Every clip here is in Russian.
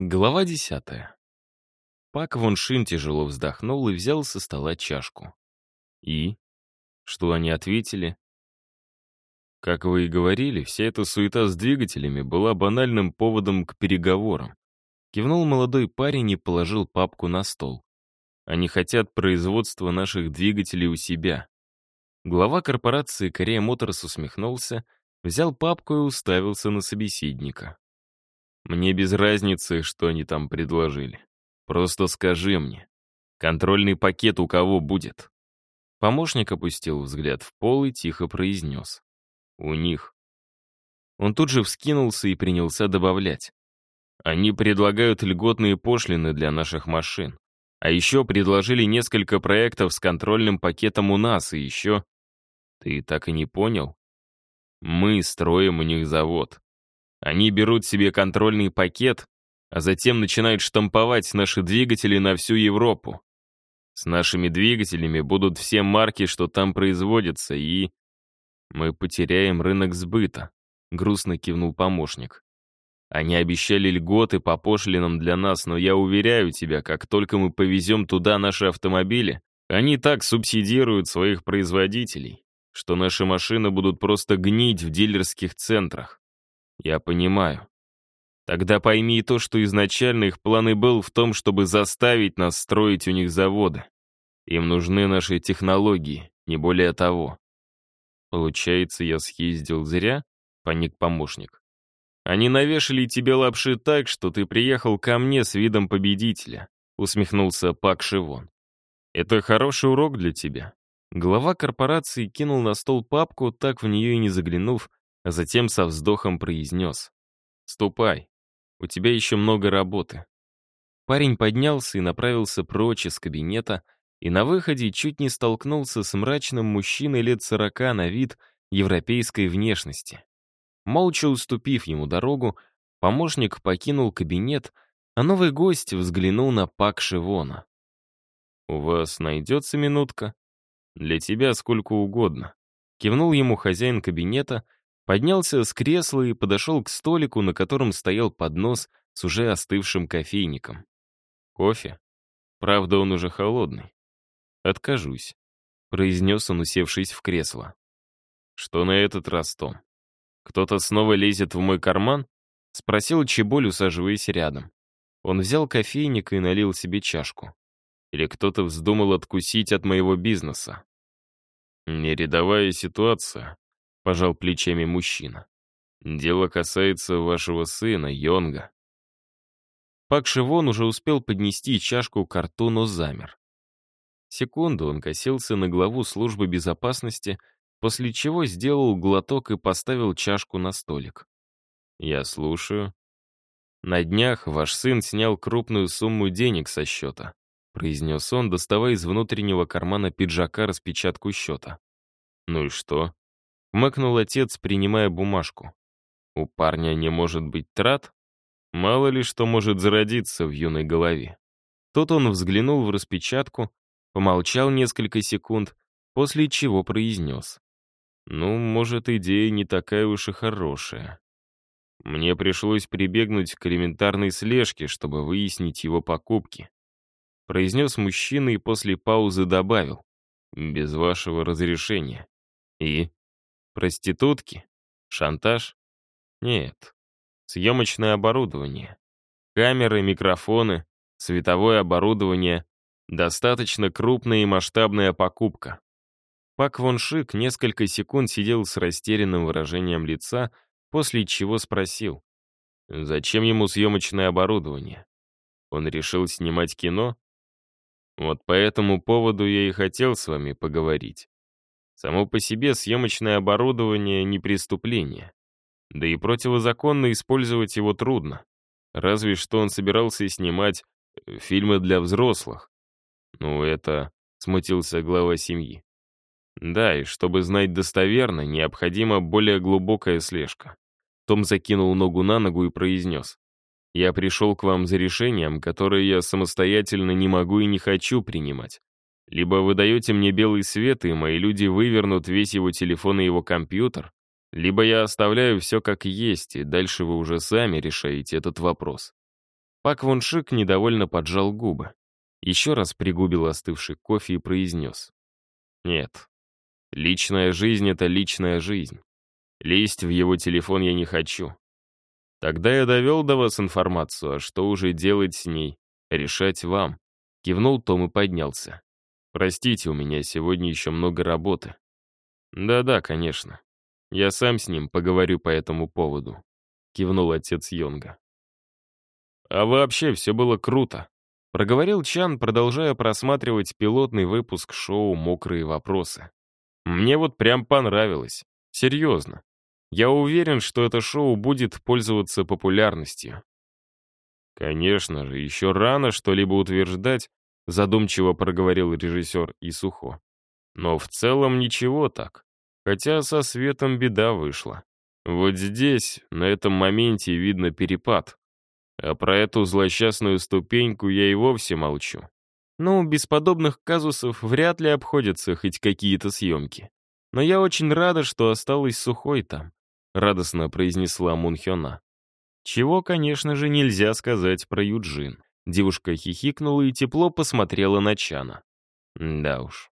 Глава десятая. Пак Вон Шин тяжело вздохнул и взял со стола чашку. И? Что они ответили? Как вы и говорили, вся эта суета с двигателями была банальным поводом к переговорам. Кивнул молодой парень и положил папку на стол. Они хотят производства наших двигателей у себя. Глава корпорации Корея Моторс усмехнулся, взял папку и уставился на собеседника. Мне без разницы, что они там предложили. Просто скажи мне, контрольный пакет у кого будет?» Помощник опустил взгляд в пол и тихо произнес. «У них». Он тут же вскинулся и принялся добавлять. «Они предлагают льготные пошлины для наших машин. А еще предложили несколько проектов с контрольным пакетом у нас, и еще... Ты так и не понял? Мы строим у них завод. Они берут себе контрольный пакет, а затем начинают штамповать наши двигатели на всю Европу. С нашими двигателями будут все марки, что там производятся, и... Мы потеряем рынок сбыта, грустно кивнул помощник. Они обещали льготы по пошлинам для нас, но я уверяю тебя, как только мы повезем туда наши автомобили, они так субсидируют своих производителей, что наши машины будут просто гнить в дилерских центрах. Я понимаю. Тогда пойми то, что изначально их план и был в том, чтобы заставить нас строить у них заводы. Им нужны наши технологии, не более того. Получается, я съездил зря? Паник помощник. Они навешали тебе лапши так, что ты приехал ко мне с видом победителя, усмехнулся Пак Шивон. Это хороший урок для тебя. Глава корпорации кинул на стол папку, так в нее и не заглянув, а затем со вздохом произнес. «Ступай, у тебя еще много работы». Парень поднялся и направился прочь из кабинета, и на выходе чуть не столкнулся с мрачным мужчиной лет сорока на вид европейской внешности. Молча уступив ему дорогу, помощник покинул кабинет, а новый гость взглянул на Пак Шивона. «У вас найдется минутка?» «Для тебя сколько угодно», — кивнул ему хозяин кабинета, Поднялся с кресла и подошел к столику, на котором стоял поднос с уже остывшим кофейником. Кофе? Правда, он уже холодный. Откажусь, произнес он, усевшись в кресло. Что на этот раз, Том? Кто-то снова лезет в мой карман? Спросил Чеболь, усаживаясь рядом. Он взял кофейник и налил себе чашку. Или кто-то вздумал откусить от моего бизнеса? Не рядовая ситуация, пожал плечами мужчина. Дело касается вашего сына, Йонга. Пак Шивон уже успел поднести чашку к рту, но замер. Секунду он косился на главу службы безопасности, после чего сделал глоток и поставил чашку на столик. «Я слушаю». «На днях ваш сын снял крупную сумму денег со счета», произнес он, доставая из внутреннего кармана пиджака распечатку счета. «Ну и что?» Хмыкнул отец, принимая бумажку. У парня не может быть трат? Мало ли что может зародиться в юной голове. Тут он взглянул в распечатку, помолчал несколько секунд, после чего произнес. «Ну, может, идея не такая уж и хорошая. Мне пришлось прибегнуть к элементарной слежке, чтобы выяснить его покупки», произнес мужчина и после паузы добавил. «Без вашего разрешения». «И?» Проститутки? Шантаж? Нет. Съемочное оборудование. Камеры, микрофоны, световое оборудование. Достаточно крупная и масштабная покупка. Пак Вон Шик несколько секунд сидел с растерянным выражением лица, после чего спросил, зачем ему съемочное оборудование? Он решил снимать кино? Вот по этому поводу я и хотел с вами поговорить. Само по себе съемочное оборудование не преступление. Да и противозаконно использовать его трудно. Разве что он собирался снимать э, фильмы для взрослых. Ну, это... Смутился глава семьи. Да, и чтобы знать достоверно, необходима более глубокая слежка. Том закинул ногу на ногу и произнес. «Я пришел к вам за решением, которое я самостоятельно не могу и не хочу принимать. Либо вы даете мне белый свет, и мои люди вывернут весь его телефон и его компьютер, либо я оставляю все как есть, и дальше вы уже сами решаете этот вопрос. Пак Вон Шик недовольно поджал губы. Еще раз пригубил остывший кофе и произнес. «Нет, личная жизнь — это личная жизнь. Лезть в его телефон я не хочу. Тогда я довел до вас информацию, а что уже делать с ней, решать вам». Кивнул Том и поднялся. «Простите, у меня сегодня еще много работы». «Да-да, конечно. Я сам с ним поговорю по этому поводу», — кивнул отец Йонга. «А вообще все было круто», — проговорил Чан, продолжая просматривать пилотный выпуск шоу «Мокрые вопросы». «Мне вот прям понравилось. Серьезно. Я уверен, что это шоу будет пользоваться популярностью». «Конечно же, еще рано что-либо утверждать», — задумчиво проговорил режиссер Исухо. «Но в целом ничего так. Хотя со светом беда вышла. Вот здесь, на этом моменте, видно перепад. А про эту злосчастную ступеньку я и вовсе молчу. Ну, без подобных казусов вряд ли обходятся хоть какие-то съемки. Но я очень рада, что осталась сухой там, радостно произнесла Мунхёна. Чего, конечно же, нельзя сказать про Юджин. Девушка хихикнула и тепло посмотрела на Чана. Да уж,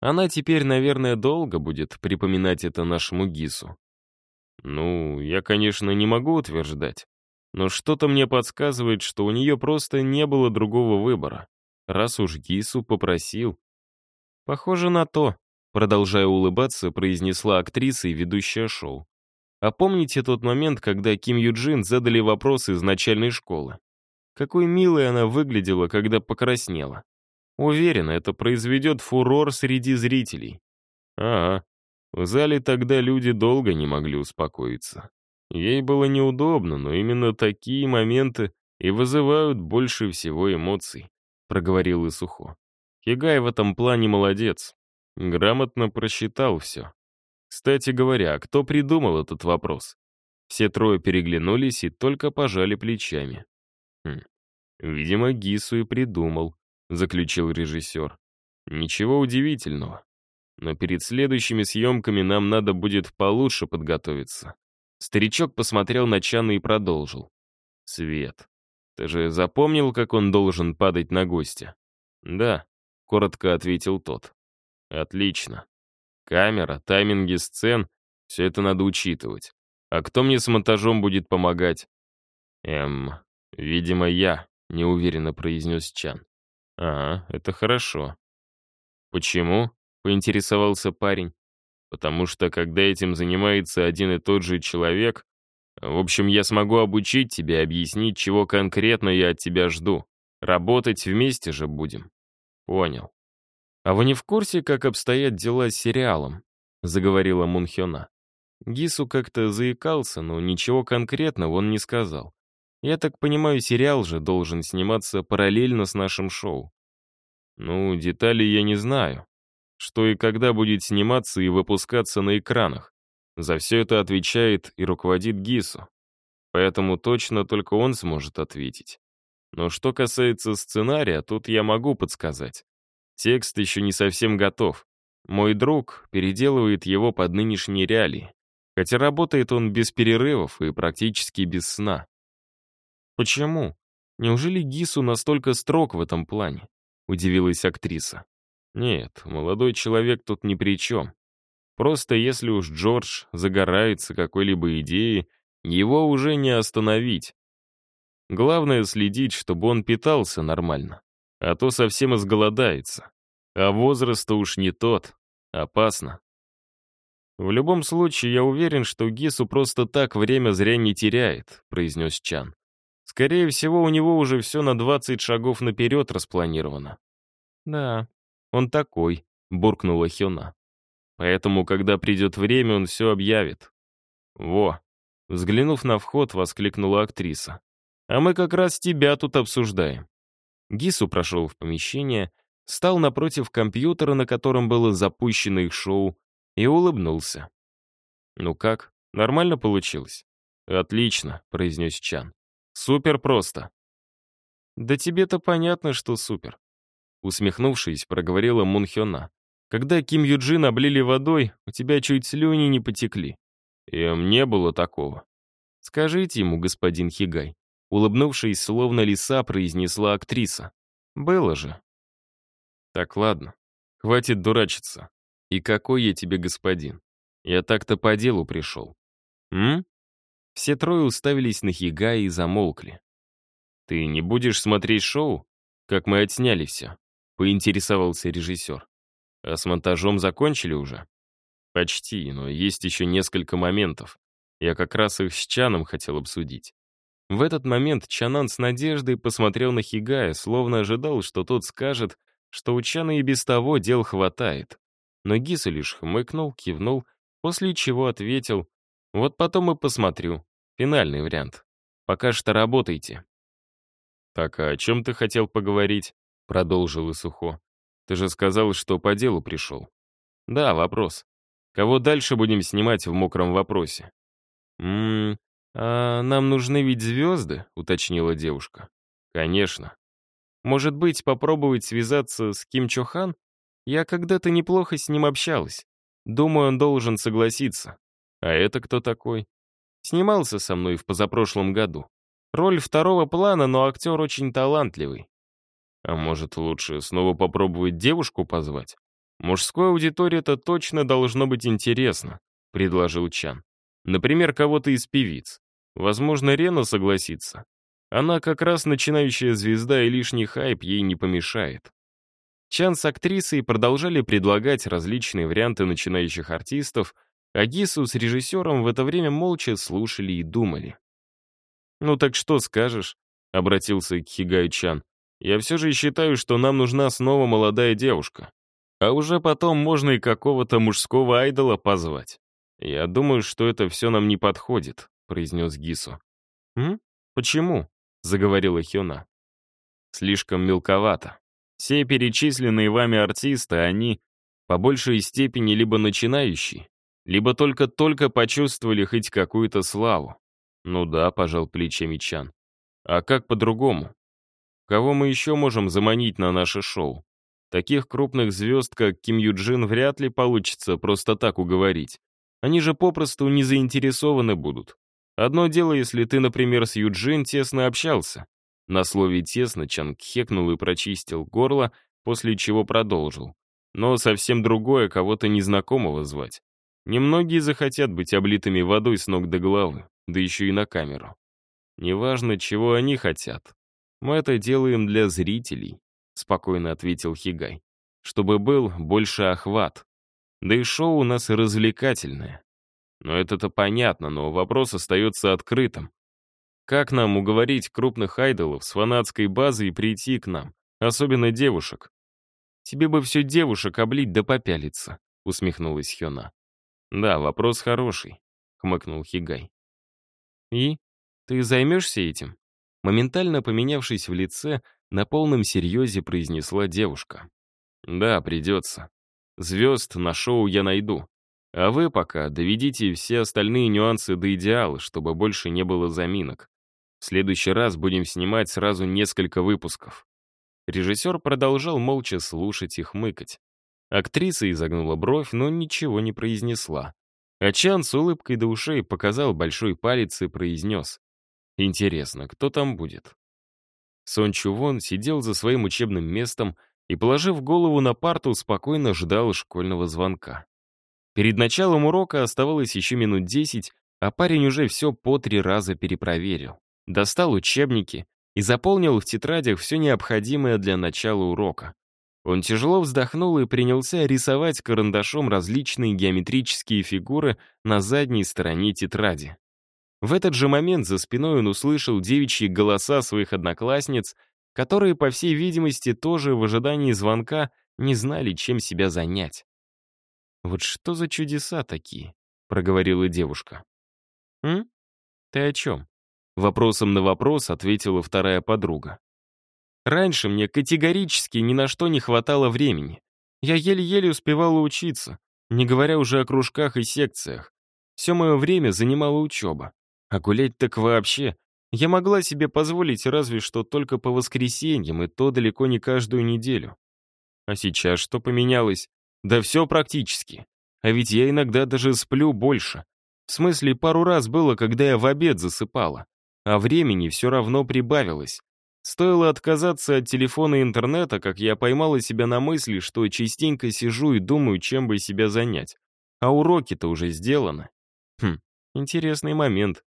она теперь, наверное, долго будет припоминать это нашему Гису. Ну, я, конечно, не могу утверждать, но что-то мне подсказывает, что у нее просто не было другого выбора, раз уж Гису попросил. Похоже на то, продолжая улыбаться, произнесла актриса и ведущая шоу. А помните тот момент, когда Ким Юджин задали вопрос из начальной школы? Какой милой она выглядела, когда покраснела. Уверен, это произведет фурор среди зрителей. Ага, в зале тогда люди долго не могли успокоиться. Ей было неудобно, но именно такие моменты и вызывают больше всего эмоций, проговорил Исухо. Хигай в этом плане молодец. Грамотно просчитал все. Кстати говоря, кто придумал этот вопрос? Все трое переглянулись и только пожали плечами. Хм. Видимо, Гису и придумал заключил режиссер. Ничего удивительного. Но перед следующими съемками нам надо будет получше подготовиться. Старичок посмотрел на Чана и продолжил. Свет. Ты же запомнил, как он должен падать на гостя? Да, коротко ответил тот. Отлично. Камера, тайминги сцен — все это надо учитывать. А кто мне с монтажом будет помогать? Эм, видимо, я, неуверенно произнес Чан. «А, это хорошо». «Почему?» — поинтересовался парень. «Потому что, когда этим занимается один и тот же человек, в общем, я смогу обучить тебя объяснить, чего конкретно я от тебя жду. Работать вместе же будем». «Понял». «А вы не в курсе, как обстоят дела с сериалом?» — заговорила Мунхёна. Гису как-то заикался, но ничего конкретного он не сказал. Я так понимаю, сериал же должен сниматься параллельно с нашим шоу. Ну, деталей я не знаю. Что и когда будет сниматься и выпускаться на экранах. За все это отвечает и руководит ГИСу. Поэтому точно только он сможет ответить. Но что касается сценария, тут я могу подсказать. Текст еще не совсем готов. Мой друг переделывает его под нынешние реалии. Хотя работает он без перерывов и практически без сна. Почему? Неужели Гису настолько строг в этом плане? Удивилась актриса. Нет, молодой человек тут ни при чем. Просто если уж Джордж загорается какой-либо идеей, его уже не остановить. Главное следить, чтобы он питался нормально, а то совсем изголодается. А возраст уж не тот. Опасно. В любом случае, я уверен, что Гису просто так время зря не теряет, произнес Чан. Скорее всего, у него уже все на 20 шагов наперед распланировано. «Да, он такой», — буркнула Хёна. «Поэтому, когда придет время, он все объявит». «Во!» — взглянув на вход, воскликнула актриса. «А мы как раз тебя тут обсуждаем». Гису прошел в помещение, стал напротив компьютера, на котором было запущено их шоу, и улыбнулся. «Ну как, нормально получилось?» «Отлично», — произнес Чан. Супер просто. Да тебе-то понятно, что супер. Усмехнувшись, проговорила Мунхёна. Когда Ким Юджин облили водой, у тебя чуть слюни не потекли. Им не было такого. Скажите ему, господин Хигай. улыбнувшись, словно лиса, произнесла актриса. Было же. Так, ладно. Хватит дурачиться. И какой я тебе господин? Я так-то по делу пришел. М? Все трое уставились на Хигая и замолкли. «Ты не будешь смотреть шоу? Как мы отсняли все?» — поинтересовался режиссер. «А с монтажом закончили уже?» «Почти, но есть еще несколько моментов. Я как раз их с Чаном хотел обсудить». В этот момент Чанан с надеждой посмотрел на Хигая, словно ожидал, что тот скажет, что у Чана и без того дел хватает. Но Гису лишь хмыкнул, кивнул, после чего ответил, «Вот потом и посмотрю. Финальный вариант. Пока что работайте». «Так, а о чем ты хотел поговорить?» — продолжил Исухо. «Ты же сказал, что по делу пришел». «Да, вопрос. Кого дальше будем снимать в мокром вопросе?» «Ммм, а нам нужны ведь звезды?» — уточнила девушка. «Конечно. Может быть, попробовать связаться с Ким Чохан? Я когда-то неплохо с ним общалась. Думаю, он должен согласиться. А это кто такой? Снимался со мной в позапрошлом году. Роль второго плана, но актер очень талантливый. А может, лучше снова попробовать девушку позвать? Мужской аудитории это точно должно быть интересно, предложил Чан. Например, кого-то из певиц. Возможно, Рена согласится. Она как раз начинающая звезда, и лишний хайп ей не помешает. Чан с актрисой продолжали предлагать различные варианты начинающих артистов, а Гису с режиссером в это время молча слушали и думали. «Ну так что скажешь?» — обратился к Хигаю Чан. «Я все же считаю, что нам нужна снова молодая девушка. А уже потом можно и какого-то мужского айдола позвать. Я думаю, что это все нам не подходит», — произнес Гису. «М? Почему?» — заговорила Хёна. «Слишком мелковато. Все перечисленные вами артисты, они по большей степени либо начинающие, либо только-только почувствовали хоть какую-то славу. «Ну да», — пожал плечами Чан. «А как по-другому? Кого мы еще можем заманить на наше шоу? Таких крупных звезд, как Ким Юджин, вряд ли получится просто так уговорить. Они же попросту не заинтересованы будут. Одно дело, если ты, например, с Юджин тесно общался». На слове «тесно» Чан кхекнул и прочистил горло, после чего продолжил. Но совсем другое кого-то незнакомого звать. Немногие захотят быть облитыми водой с ног до головы да еще и на камеру. Неважно, чего они хотят. Мы это делаем для зрителей, спокойно ответил Хигай. Чтобы был больше охват. Да и шоу у нас развлекательное. Но это-то понятно, но вопрос остается открытым. Как нам уговорить крупных айдолов с фанатской базой прийти к нам, особенно девушек? Тебе бы все девушек облить да попялиться, усмехнулась Хёна. Да, вопрос хороший, хмыкнул Хигай. «И? Ты займешься этим?» Моментально поменявшись в лице, на полном серьезе произнесла девушка. «Да, придется. Звезд на шоу я найду. А вы пока доведите все остальные нюансы до идеала, чтобы больше не было заминок. В следующий раз будем снимать сразу несколько выпусков». Режиссер продолжал молча слушать и хмыкать. Актриса изогнула бровь, но ничего не произнесла. А Чан с улыбкой до ушей показал большой палец и произнес. «Интересно, кто там будет?» Сон Чувон сидел за своим учебным местом и, положив голову на парту, спокойно ждал школьного звонка. Перед началом урока оставалось еще минут десять, а парень уже все по три раза перепроверил. Достал учебники и заполнил в тетрадях все необходимое для начала урока. Он тяжело вздохнул и принялся рисовать карандашом различные геометрические фигуры на задней стороне тетради. В этот же момент за спиной он услышал девичьи голоса своих одноклассниц, которые, по всей видимости, тоже в ожидании звонка не знали, чем себя занять. «Вот что за чудеса такие?» — проговорила девушка. «М? Ты о чем?» Вопросом на вопрос ответила вторая подруга. Раньше мне категорически ни на что не хватало времени. Я еле-еле успевала учиться, не говоря уже о кружках и секциях. Все мое время занимала учеба. А гулять так вообще. Я могла себе позволить разве что только по воскресеньям, и то далеко не каждую неделю. А сейчас что поменялось? Да все практически. А ведь я иногда даже сплю больше. В смысле, пару раз было, когда я в обед засыпала. а времени все равно прибавилось. Стоило отказаться от телефона и интернета, как я поймала себя на мысли, что частенько сижу и думаю, чем бы себя занять. А уроки-то уже сделаны. Хм, интересный момент.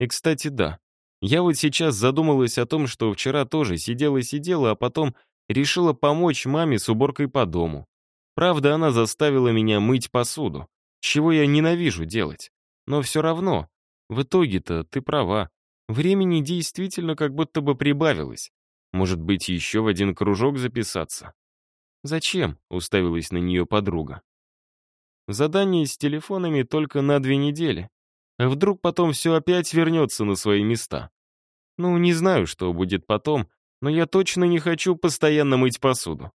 И, кстати, да. Я вот сейчас задумалась о том, что вчера тоже сидела-сидела, а потом решила помочь маме с уборкой по дому. Правда, она заставила меня мыть посуду, чего я ненавижу делать. Но все равно, в итоге-то ты права. Времени действительно как будто бы прибавилось. Может быть, еще в один кружок записаться? «Зачем?» — уставилась на нее подруга. «Задание с телефонами только на две недели. А вдруг потом все опять вернется на свои места? Ну, не знаю, что будет потом, но я точно не хочу постоянно мыть посуду.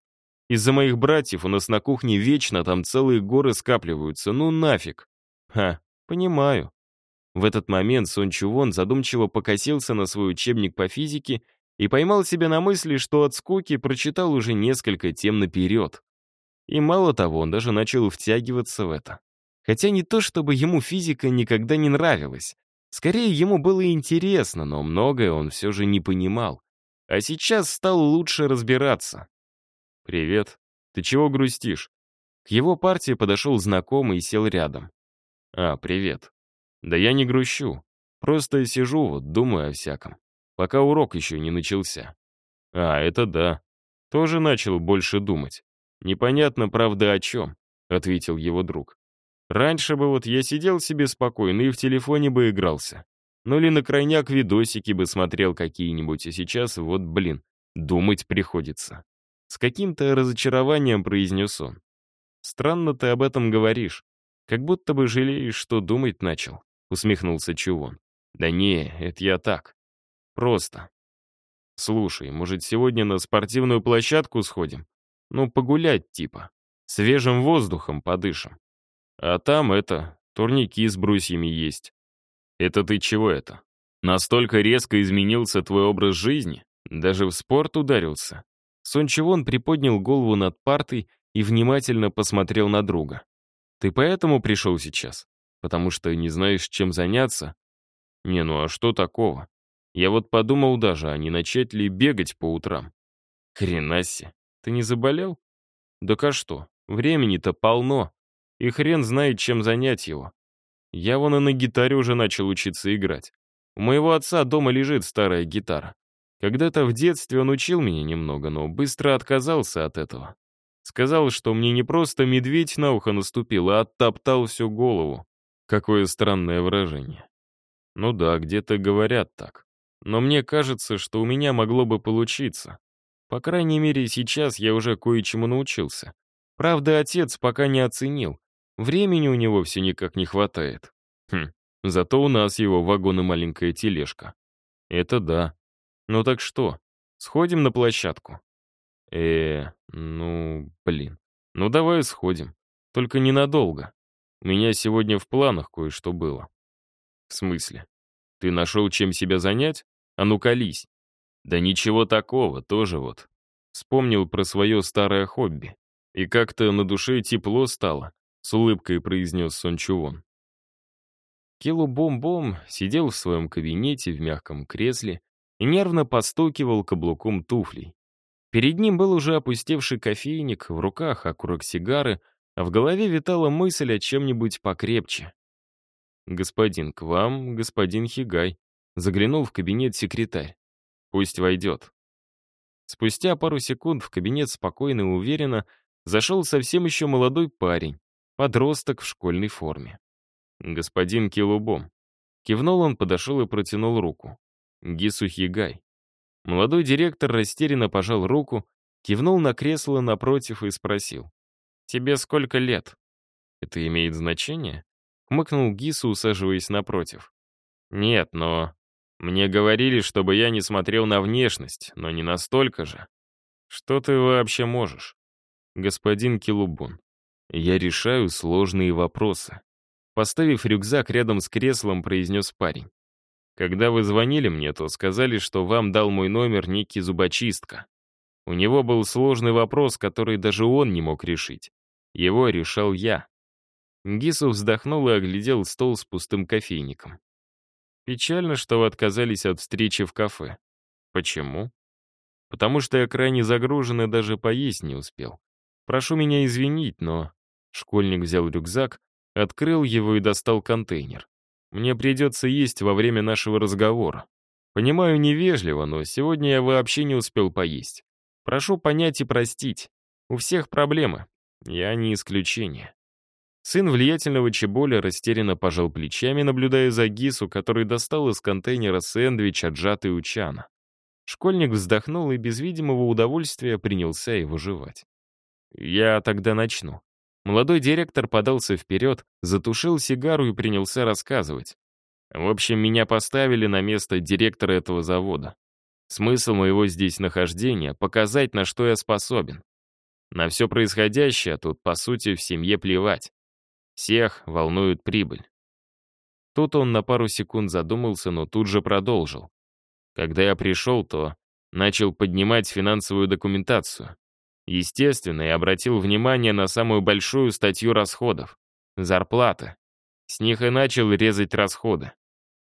Из-за моих братьев у нас на кухне вечно там целые горы скапливаются, ну нафиг. Ха, понимаю. В этот момент Сон Чувон задумчиво покосился на свой учебник по физике и поймал себя на мысли, что от скуки прочитал уже несколько тем наперед. И мало того, он даже начал втягиваться в это. Хотя не то, чтобы ему физика никогда не нравилась. Скорее, ему было интересно, но многое он все же не понимал. А сейчас стал лучше разбираться. «Привет. Ты чего грустишь?» К его партии подошел знакомый и сел рядом. «А, привет. Да я не грущу. Просто сижу вот, думаю о всяком. Пока урок еще не начался. А, это да. Тоже начал больше думать. Непонятно, правда, о чем, ответил его друг. Раньше бы вот я сидел себе спокойно и в телефоне бы игрался. Ну или на крайняк видосики бы смотрел какие-нибудь, а сейчас вот, блин, думать приходится. С каким-то разочарованием произнес он. Странно ты об этом говоришь. Как будто бы жалеешь, что думать начал усмехнулся Чувон. «Да не, это я так. Просто. Слушай, может, сегодня на спортивную площадку сходим? Ну, погулять типа. Свежим воздухом подышим. А там это, турники с брусьями есть. Это ты чего это? Настолько резко изменился твой образ жизни? Даже в спорт ударился?» Сон Чивон приподнял голову над партой и внимательно посмотрел на друга. «Ты поэтому пришел сейчас? Потому что не знаешь, чем заняться? Не, ну а что такого? Я вот подумал даже, а не начать ли бегать по утрам? Хренаси, ты не заболел? Да а что, времени-то полно, и хрен знает, чем занять его. Я вон и на гитаре уже начал учиться играть. У моего отца дома лежит старая гитара. Когда-то в детстве он учил меня немного, но быстро отказался от этого. Сказал, что мне не просто медведь на ухо наступил, а оттоптал всю голову. Какое странное выражение. Ну да, где-то говорят так. Но мне кажется, что у меня могло бы получиться. По крайней мере, сейчас я уже кое-чему научился. Правда, отец пока не оценил. Времени у него все никак не хватает. Хм, зато у нас его вагон и маленькая тележка. Это да. Ну так что, сходим на площадку? Э, ну, блин. Ну давай сходим. Только ненадолго. Меня сегодня в планах кое-что было. В смысле? Ты нашел чем себя занять? А ну колись. Да ничего такого, тоже вот. Вспомнил про свое старое хобби. И как-то на душе тепло стало, с улыбкой произнес Сон Чувон. Килу Бом-Бом сидел в своем кабинете в мягком кресле и нервно постукивал каблуком туфлей. Перед ним был уже опустевший кофейник, в руках окурок сигары — а в голове витала мысль о чем-нибудь покрепче. «Господин, к вам, господин Хигай», — заглянул в кабинет секретарь. «Пусть войдет». Спустя пару секунд в кабинет спокойно и уверенно зашел совсем еще молодой парень, подросток в школьной форме. «Господин Килубом». Кивнул он, подошел и протянул руку. «Гису Хигай». Молодой директор растерянно пожал руку, кивнул на кресло напротив и спросил. «Тебе сколько лет?» «Это имеет значение?» — хмыкнул Гису, усаживаясь напротив. «Нет, но... Мне говорили, чтобы я не смотрел на внешность, но не настолько же. Что ты вообще можешь?» «Господин Килубун, я решаю сложные вопросы». Поставив рюкзак рядом с креслом, произнес парень. «Когда вы звонили мне, то сказали, что вам дал мой номер некий зубочистка. У него был сложный вопрос, который даже он не мог решить. Его решал я. Гису вздохнул и оглядел стол с пустым кофейником. Печально, что вы отказались от встречи в кафе. Почему? Потому что я крайне загружен и даже поесть не успел. Прошу меня извинить, но... Школьник взял рюкзак, открыл его и достал контейнер. Мне придется есть во время нашего разговора. Понимаю, невежливо, но сегодня я вообще не успел поесть. Прошу понять и простить. У всех проблемы. Я не исключение. Сын влиятельного Чеболя растерянно пожал плечами, наблюдая за Гису, который достал из контейнера сэндвич, отжатый у Чана. Школьник вздохнул и без видимого удовольствия принялся его жевать. «Я тогда начну». Молодой директор подался вперед, затушил сигару и принялся рассказывать. В общем, меня поставили на место директора этого завода. Смысл моего здесь нахождения — показать, на что я способен. На все происходящее тут, по сути, в семье плевать. Всех волнует прибыль. Тут он на пару секунд задумался, но тут же продолжил. Когда я пришел, то начал поднимать финансовую документацию. Естественно, я обратил внимание на самую большую статью расходов — зарплаты. С них и начал резать расходы.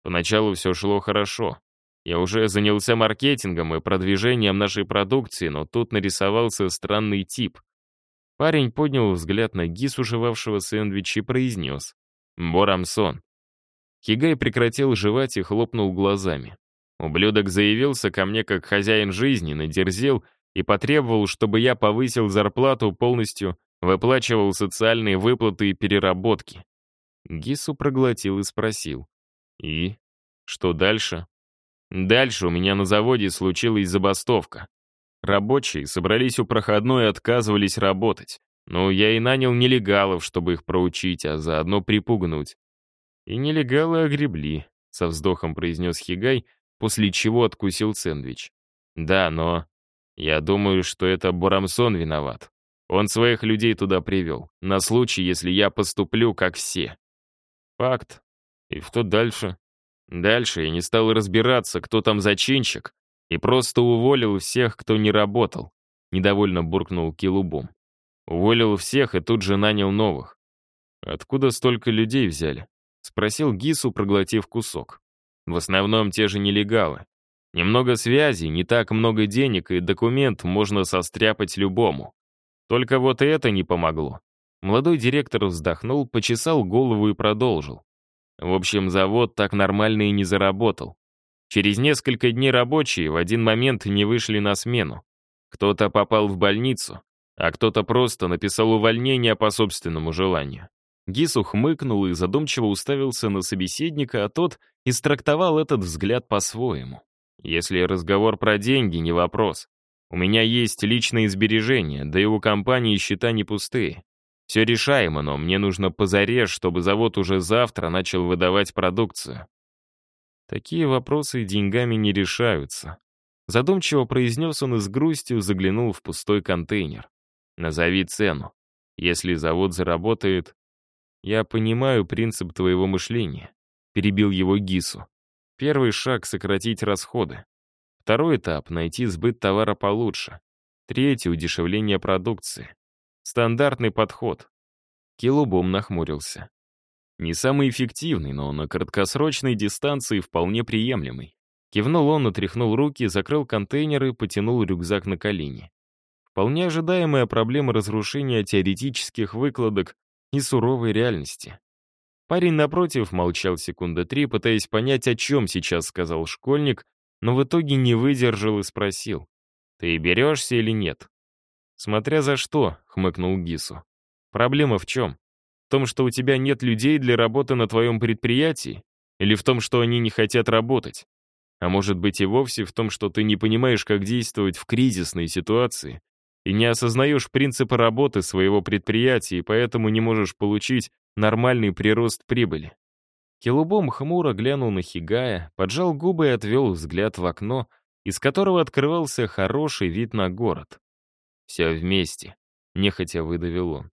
Поначалу все шло хорошо. Я уже занялся маркетингом и продвижением нашей продукции, но тут нарисовался странный тип. Парень поднял взгляд на Гису, жевавшего сэндвич, и произнес. «Борамсон». Хигай прекратил жевать и хлопнул глазами. Ублюдок заявился ко мне как хозяин жизни, надерзил и потребовал, чтобы я повысил зарплату полностью, выплачивал социальные выплаты и переработки. Гису проглотил и спросил. «И? Что дальше?» Дальше у меня на заводе случилась забастовка. Рабочие собрались у проходной и отказывались работать. Но я и нанял нелегалов, чтобы их проучить, а заодно припугнуть. И нелегалы огребли, со вздохом произнес Хигай, после чего откусил сэндвич. Да, но я думаю, что это Бурамсон виноват. Он своих людей туда привел, на случай, если я поступлю, как все. Факт. И что дальше? Дальше я не стал разбираться, кто там зачинщик, и просто уволил всех, кто не работал. Недовольно буркнул Килубом. Уволил всех и тут же нанял новых. Откуда столько людей взяли? Спросил Гису, проглотив кусок. В основном те же нелегалы. Немного связей, не так много денег, и документ можно состряпать любому. Только вот и это не помогло. Молодой директор вздохнул, почесал голову и продолжил. В общем, завод так нормально и не заработал. Через несколько дней рабочие в один момент не вышли на смену. Кто-то попал в больницу, а кто-то просто написал увольнение по собственному желанию. Гису хмыкнул и задумчиво уставился на собеседника, а тот истрактовал этот взгляд по-своему. Если разговор про деньги, не вопрос. У меня есть личные сбережения, да и у компании счета не пустые. Все решаемо, но мне нужно позарез, чтобы завод уже завтра начал выдавать продукцию. Такие вопросы деньгами не решаются. Задумчиво произнес он и с грустью заглянул в пустой контейнер. Назови цену. Если завод заработает... Я понимаю принцип твоего мышления. Перебил его Гису. Первый шаг — сократить расходы. Второй этап — найти сбыт товара получше. Третий — удешевление продукции. Стандартный подход. Килубом нахмурился. Не самый эффективный, но на краткосрочной дистанции вполне приемлемый. Кивнул он, отряхнул руки, закрыл контейнер и потянул рюкзак на колени. Вполне ожидаемая проблема разрушения теоретических выкладок и суровой реальности. Парень, напротив, молчал секунды три, пытаясь понять, о чем сейчас сказал школьник, но в итоге не выдержал и спросил, «Ты берешься или нет?» «Смотря за что», — хмыкнул Гису. «Проблема в чем? В том, что у тебя нет людей для работы на твоем предприятии? Или в том, что они не хотят работать? А может быть и вовсе в том, что ты не понимаешь, как действовать в кризисной ситуации и не осознаешь принципы работы своего предприятия, и поэтому не можешь получить нормальный прирост прибыли?» Келубом хмуро глянул на Хигая, поджал губы и отвел взгляд в окно, из которого открывался хороший вид на город. Все вместе, нехотя выдавил он.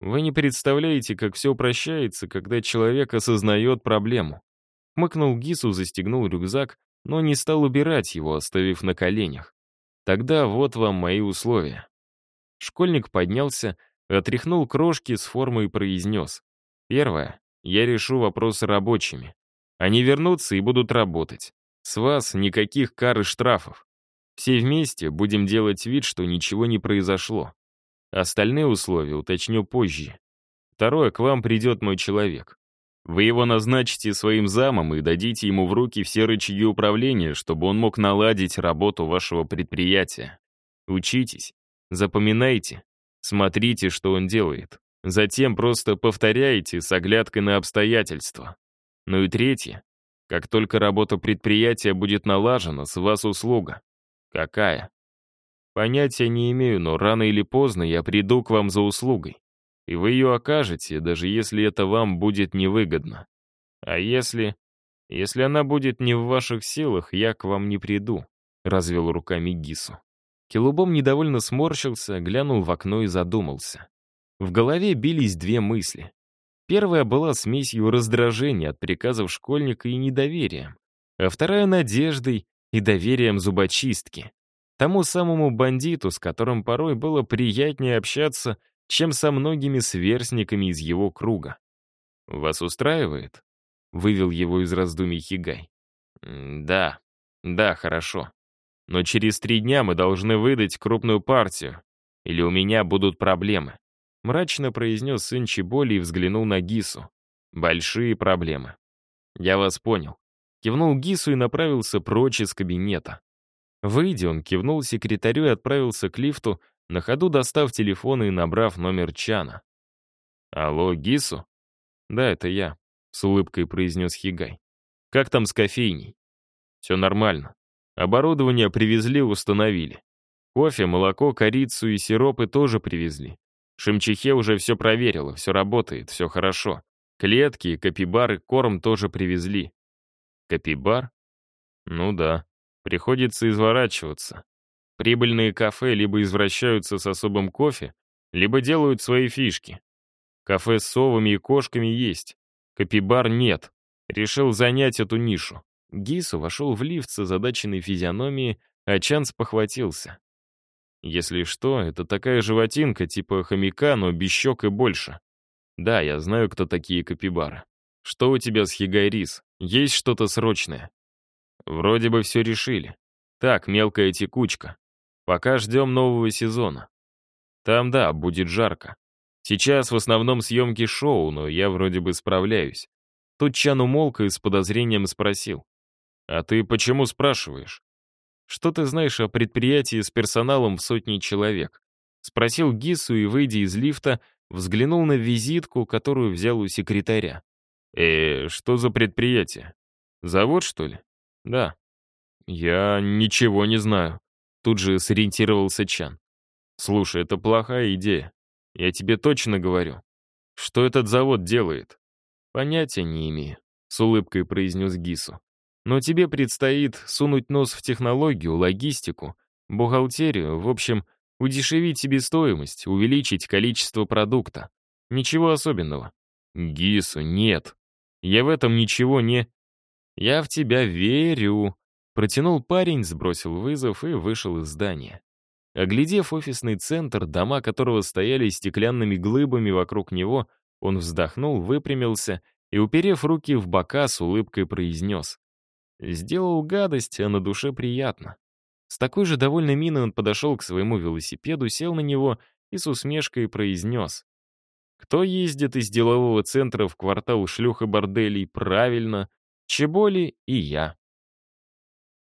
Вы не представляете, как все упрощается, когда человек осознает проблему. Мыкнул Гису, застегнул рюкзак, но не стал убирать его, оставив на коленях. Тогда вот вам мои условия. Школьник поднялся, отряхнул крошки с формы и произнес. Первое. Я решу вопрос рабочими. Они вернутся и будут работать. С вас никаких кар и штрафов. Все вместе будем делать вид, что ничего не произошло. Остальные условия уточню позже. Второе, к вам придет мой человек. Вы его назначите своим замом и дадите ему в руки все рычаги управления, чтобы он мог наладить работу вашего предприятия. Учитесь, запоминайте, смотрите, что он делает. Затем просто повторяйте с оглядкой на обстоятельства. Ну и третье. Как только работа предприятия будет налажена, с вас услуга. Какая? Понятия не имею, но рано или поздно я приду к вам за услугой. И вы ее окажете, даже если это вам будет невыгодно. А если... Если она будет не в ваших силах, я к вам не приду», — развел руками Гису. Келубом недовольно сморщился, глянул в окно и задумался. В голове бились две мысли. Первая была смесью раздражения от приказов школьника и недоверием, а вторая — надеждой и доверием зубочистки. Тому самому бандиту, с которым порой было приятнее общаться, чем со многими сверстниками из его круга. «Вас устраивает?» — вывел его из раздумий Хигай. «Да, да, хорошо. Но через три дня мы должны выдать крупную партию, или у меня будут проблемы. Мрачно произнес сын Чеболи и взглянул на Гису. «Большие проблемы». «Я вас понял». Кивнул Гису и направился прочь из кабинета. Выйдя, он кивнул секретарю и отправился к лифту, на ходу достав телефон и набрав номер Чана. «Алло, Гису?» «Да, это я», — с улыбкой произнес Хигай. «Как там с кофейней?» «Все нормально. Оборудование привезли, установили. Кофе, молоко, корицу и сиропы тоже привезли. Шимчихе уже все проверила, все работает, все хорошо. Клетки, капибары, корм тоже привезли. Капибар? Ну да, приходится изворачиваться. Прибыльные кафе либо извращаются с особым кофе, либо делают свои фишки. Кафе с совами и кошками есть. Капибар нет. Решил занять эту нишу. Гису вошел в лифт с озадаченной физиономией, а Чанс похватился. Если что, это такая животинка, типа хомяка, но без щек и больше. Да, я знаю, кто такие капибары. Что у тебя с Хигайрис? Есть что-то срочное? Вроде бы все решили. Так, мелкая текучка. Пока ждем нового сезона. Там, да, будет жарко. Сейчас в основном съемки шоу, но я вроде бы справляюсь. Тут Чан умолк и с подозрением спросил. «А ты почему спрашиваешь?» Что ты знаешь о предприятии с персоналом в сотни человек?» Спросил Гису и, выйдя из лифта, взглянул на визитку, которую взял у секретаря. «Э, что за предприятие? Завод, что ли?» «Да». «Я ничего не знаю», — тут же сориентировался Чан. «Слушай, это плохая идея. Я тебе точно говорю. Что этот завод делает?» «Понятия не имею», — с улыбкой произнес Гису. Но тебе предстоит сунуть нос в технологию, логистику, бухгалтерию, в общем, удешевить себестоимость, увеличить количество продукта. Ничего особенного. Гису, нет. Я в этом ничего не... Я в тебя верю. Протянул парень, сбросил вызов и вышел из здания. Оглядев офисный центр, дома которого стояли стеклянными глыбами вокруг него, он вздохнул, выпрямился и, уперев руки в бока, с улыбкой произнес. Сделал гадость, а на душе приятно. С такой же довольной миной он подошел к своему велосипеду, сел на него и с усмешкой произнес. Кто ездит из делового центра в квартал шлюх и борделей? Правильно, Чеболи и я.